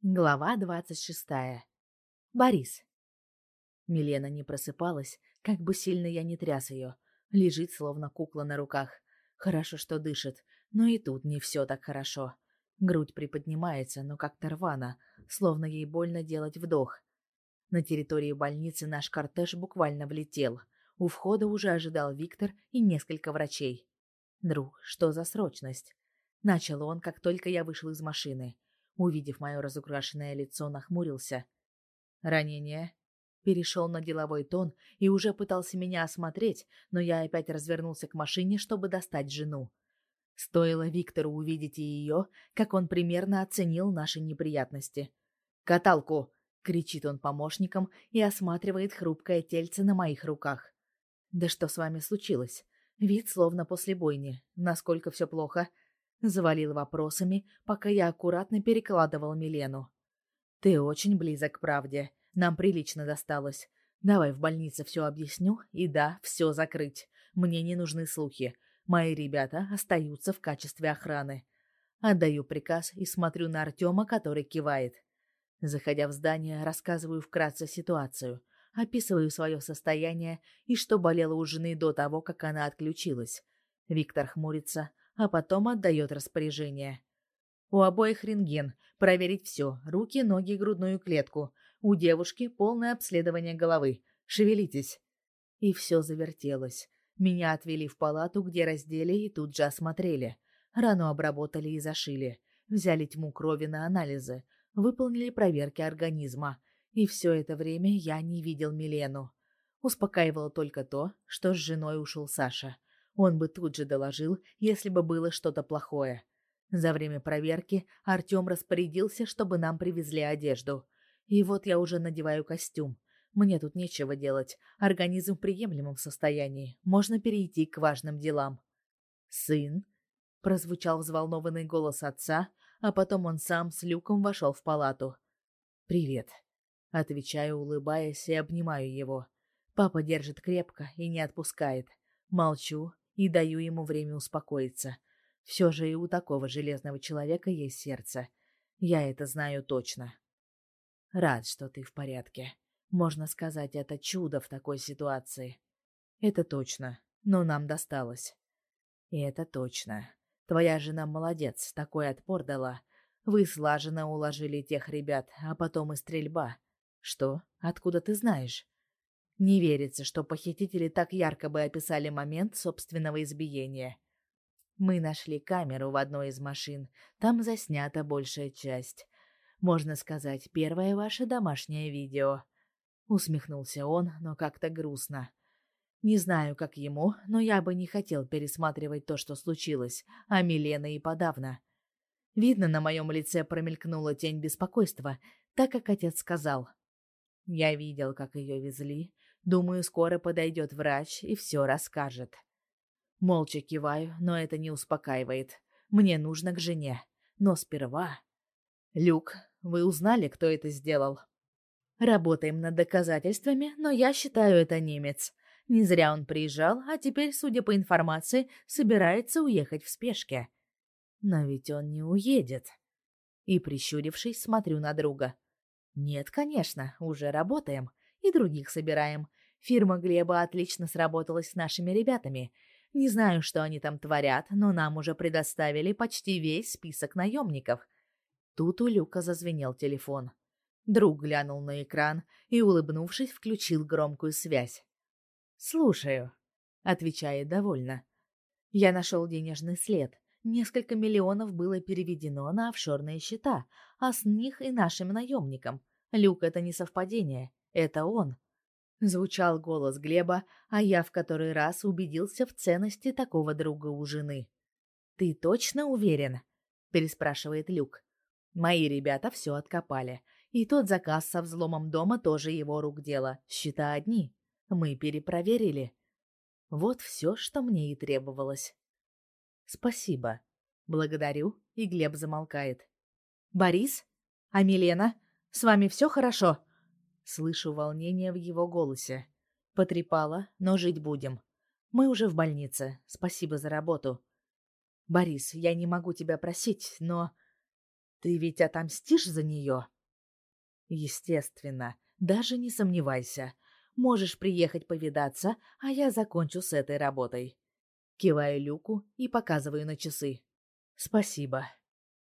Глава двадцать шестая. Борис. Милена не просыпалась, как бы сильно я не тряс ее. Лежит, словно кукла на руках. Хорошо, что дышит, но и тут не все так хорошо. Грудь приподнимается, но как-то рвано, словно ей больно делать вдох. На территории больницы наш кортеж буквально влетел. У входа уже ожидал Виктор и несколько врачей. «Друг, что за срочность?» Начал он, как только я вышел из машины. Увидев мое разукрашенное лицо, нахмурился. «Ранение?» Перешел на деловой тон и уже пытался меня осмотреть, но я опять развернулся к машине, чтобы достать жену. Стоило Виктору увидеть ее, как он примерно оценил наши неприятности. «Каталку!» — кричит он помощникам и осматривает хрупкое тельце на моих руках. «Да что с вами случилось? Вид словно после бойни. Насколько все плохо?» Завалил вопросами, пока я аккуратно перекладывал Милену. «Ты очень близок к правде. Нам прилично досталось. Давай в больнице все объясню, и да, все закрыть. Мне не нужны слухи. Мои ребята остаются в качестве охраны. Отдаю приказ и смотрю на Артема, который кивает. Заходя в здание, рассказываю вкратце ситуацию, описываю свое состояние и что болело у жены до того, как она отключилась. Виктор хмурится, а потом отдает распоряжение. У обоих рентген, проверить все, руки, ноги, грудную клетку. У девушки полное обследование головы. Шевелитесь. И все завертелось. Меня отвели в палату, где раздели и тут же осмотрели. Рану обработали и зашили. Взяли тьму крови на анализы. Выполнили проверки организма. И все это время я не видел Милену. Успокаивало только то, что с женой ушел Саша. Он бы тут же доложил, если бы было что-то плохое. За время проверки Артем распорядился, чтобы нам привезли одежду. И вот я уже надеваю костюм. Мне тут нечего делать. Организм в приемлемом состоянии. Можно перейти к важным делам. «Сын?» — прозвучал взволнованный голос отца, а потом он сам с Люком вошел в палату. «Привет», — отвечаю, улыбаясь, и обнимаю его. Папа держит крепко и не отпускает. Молчу, и даю ему время успокоиться. Все же и у такого железного человека есть сердце. Я это знаю точно. Рад, что ты в порядке. Можно сказать, это чудо в такой ситуации. Это точно, но нам досталось. И это точно. Твоя жена молодец, такой отпор дала. Вы слаженно уложили тех ребят, а потом и стрельба. Что? Откуда ты знаешь? Не верится, что похитители так ярко бы описали момент собственного избиения. Мы нашли камеру в одной из машин. Там заснята большая часть. Можно сказать, первое ваше домашнее видео. Усмехнулся он, но как-то грустно. Не знаю, как ему, но я бы не хотел пересматривать то, что случилось, а Милена и подавно. Видно, на моем лице промелькнула тень беспокойства, так как отец сказал. Я видел, как ее везли, Думаю, скоро подойдет врач и все расскажет. Молча киваю, но это не успокаивает. Мне нужно к жене. Но сперва... Люк, вы узнали, кто это сделал? Работаем над доказательствами, но я считаю это немец. Не зря он приезжал, а теперь, судя по информации, собирается уехать в спешке. Но ведь он не уедет. И, прищурившись, смотрю на друга. Нет, конечно, уже работаем. И других собираем. Фирма Глеба отлично сработалась с нашими ребятами. Не знаю, что они там творят, но нам уже предоставили почти весь список наемников. Тут у Люка зазвенел телефон. Друг глянул на экран и, улыбнувшись, включил громкую связь. «Слушаю», — отвечает довольно. «Я нашел денежный след. Несколько миллионов было переведено на офшорные счета, а с них и нашим наемникам. Люк — это не совпадение. Это он. Звучал голос Глеба, а я в который раз убедился в ценности такого друга у жены. «Ты точно уверен?» — переспрашивает Люк. «Мои ребята все откопали. И тот заказ со взломом дома тоже его рук дело. Счета одни. Мы перепроверили. Вот все, что мне и требовалось». «Спасибо». Благодарю, и Глеб замолкает. «Борис? А Милена? С вами все хорошо?» Слышу волнение в его голосе. Потрепала, но жить будем. Мы уже в больнице. Спасибо за работу. Борис, я не могу тебя просить, но... Ты ведь отомстишь за нее? Естественно, даже не сомневайся. Можешь приехать повидаться, а я закончу с этой работой. Киваю Люку и показываю на часы. Спасибо.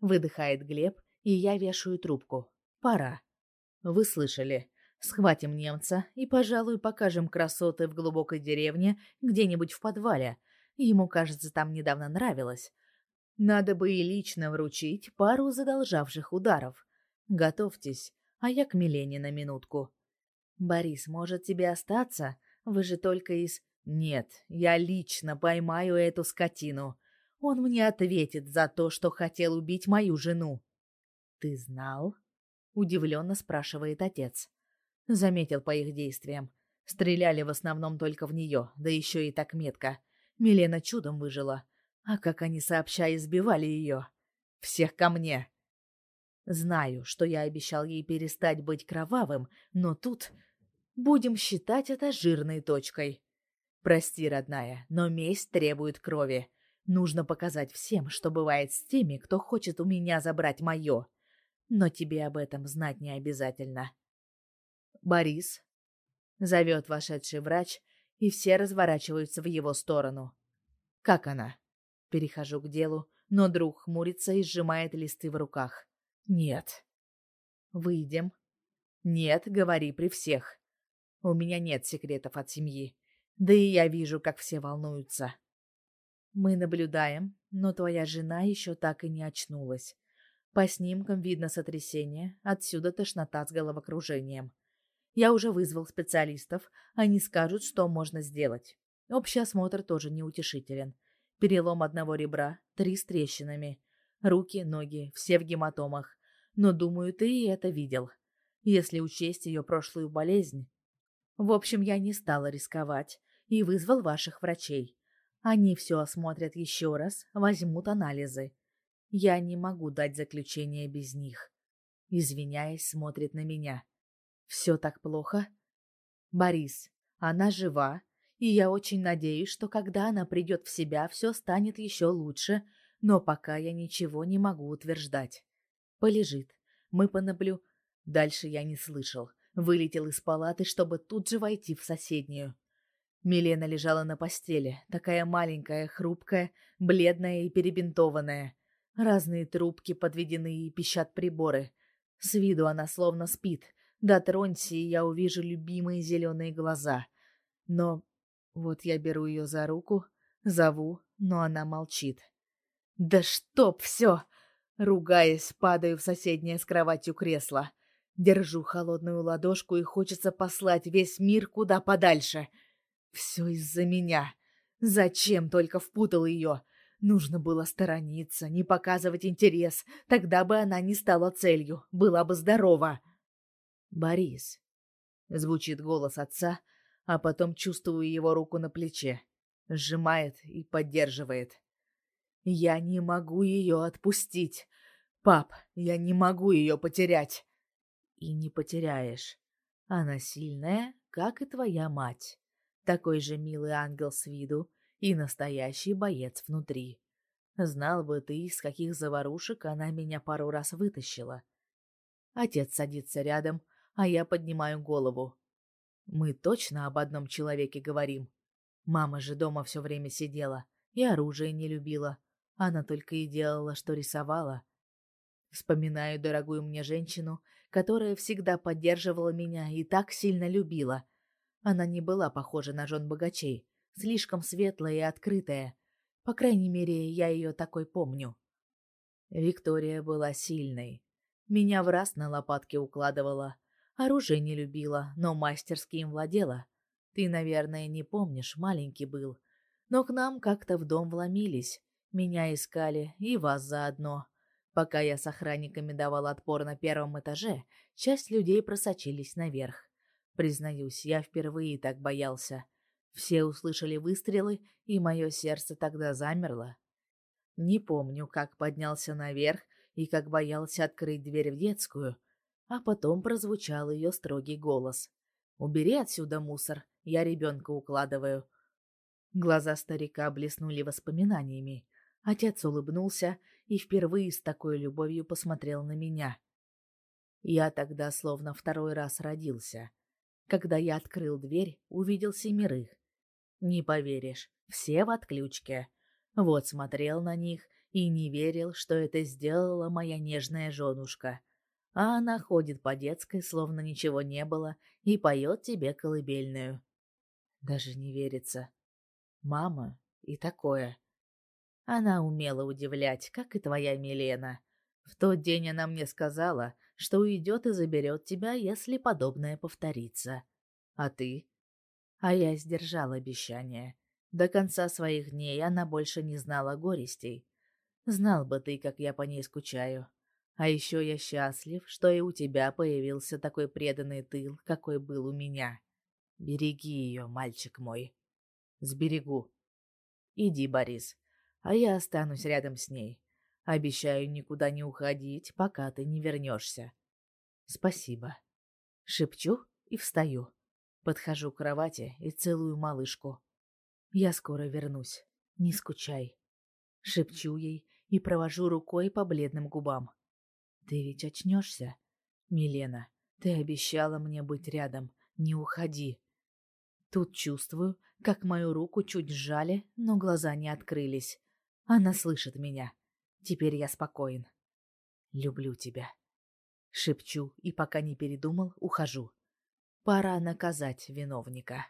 Выдыхает Глеб, и я вешаю трубку. Пора. Вы слышали. Схватим немца и, пожалуй, покажем красоты в глубокой деревне где-нибудь в подвале. Ему, кажется, там недавно нравилось. Надо бы и лично вручить пару задолжавших ударов. Готовьтесь, а я к Милене на минутку. Борис, может тебе остаться? Вы же только из... Нет, я лично поймаю эту скотину. Он мне ответит за то, что хотел убить мою жену. Ты знал? Удивленно спрашивает отец. Заметил по их действиям. Стреляли в основном только в нее, да еще и так метко. Милена чудом выжила. А как они сообща избивали ее. Всех ко мне. Знаю, что я обещал ей перестать быть кровавым, но тут... Будем считать это жирной точкой. Прости, родная, но месть требует крови. Нужно показать всем, что бывает с теми, кто хочет у меня забрать мое. Но тебе об этом знать не обязательно. Борис. Зовет вошедший врач, и все разворачиваются в его сторону. Как она? Перехожу к делу, но друг хмурится и сжимает листы в руках. Нет. Выйдем. Нет, говори при всех. У меня нет секретов от семьи. Да и я вижу, как все волнуются. Мы наблюдаем, но твоя жена еще так и не очнулась. По снимкам видно сотрясение, отсюда тошнота с головокружением. Я уже вызвал специалистов, они скажут, что можно сделать. Общий осмотр тоже неутешителен. Перелом одного ребра, три с трещинами. Руки, ноги, все в гематомах. Но, думаю, ты и это видел. Если учесть ее прошлую болезнь. В общем, я не стала рисковать и вызвал ваших врачей. Они все осмотрят еще раз, возьмут анализы. Я не могу дать заключение без них. Извиняясь, смотрит на меня. Все так плохо? Борис, она жива, и я очень надеюсь, что когда она придет в себя, все станет еще лучше, но пока я ничего не могу утверждать. Полежит. Мы понаблю... Дальше я не слышал. Вылетел из палаты, чтобы тут же войти в соседнюю. Милена лежала на постели, такая маленькая, хрупкая, бледная и перебинтованная. Разные трубки подведены и пищат приборы. С виду она словно спит. Дотронься, и я увижу любимые зеленые глаза. Но вот я беру ее за руку, зову, но она молчит. «Да чтоб все!» Ругаясь, падаю в соседнее с кроватью кресло. Держу холодную ладошку и хочется послать весь мир куда подальше. Все из-за меня. Зачем только впутал ее? Нужно было сторониться, не показывать интерес. Тогда бы она не стала целью, была бы здорова. «Борис», — звучит голос отца, — а потом чувствую его руку на плече. Сжимает и поддерживает. Я не могу ее отпустить. Пап, я не могу ее потерять. И не потеряешь. Она сильная, как и твоя мать. Такой же милый ангел с виду и настоящий боец внутри. Знал бы ты, из каких заварушек она меня пару раз вытащила. Отец садится рядом, а я поднимаю голову. Мы точно об одном человеке говорим. Мама же дома все время сидела и оружие не любила. Она только и делала, что рисовала. Вспоминаю дорогую мне женщину, которая всегда поддерживала меня и так сильно любила. Она не была похожа на жен богачей, слишком светлая и открытая. По крайней мере, я ее такой помню. Виктория была сильной. Меня в раз на лопатки укладывала, Оружие не любила, но мастерски им владела. Ты, наверное, не помнишь, маленький был. Но к нам как-то в дом вломились. Меня искали, и вас заодно. Пока я с охранниками давал отпор на первом этаже, часть людей просочились наверх. Признаюсь, я впервые так боялся. Все услышали выстрелы, и мое сердце тогда замерло. Не помню, как поднялся наверх и как боялся открыть дверь в детскую — а потом прозвучал ее строгий голос. «Убери отсюда мусор, я ребенка укладываю». Глаза старика блеснули воспоминаниями. Отец улыбнулся и впервые с такой любовью посмотрел на меня. Я тогда словно второй раз родился. Когда я открыл дверь, увидел семерых. Не поверишь, все в отключке. Вот смотрел на них и не верил, что это сделала моя нежная женушка. А она ходит по детской, словно ничего не было, и поет тебе колыбельную. Даже не верится. Мама и такое. Она умела удивлять, как и твоя Милена. В тот день она мне сказала, что уйдет и заберет тебя, если подобное повторится. А ты? А я сдержал обещание. До конца своих дней она больше не знала горестей. Знал бы ты, как я по ней скучаю. А еще я счастлив, что и у тебя появился такой преданный тыл, какой был у меня. Береги ее, мальчик мой. Сберегу. Иди, Борис, а я останусь рядом с ней. Обещаю никуда не уходить, пока ты не вернешься. Спасибо. Шепчу и встаю. Подхожу к кровати и целую малышку. Я скоро вернусь. Не скучай. Шепчу ей и провожу рукой по бледным губам. Ты ведь очнешься? Милена, ты обещала мне быть рядом. Не уходи. Тут чувствую, как мою руку чуть сжали, но глаза не открылись. Она слышит меня. Теперь я спокоен. Люблю тебя. Шепчу и пока не передумал, ухожу. Пора наказать виновника.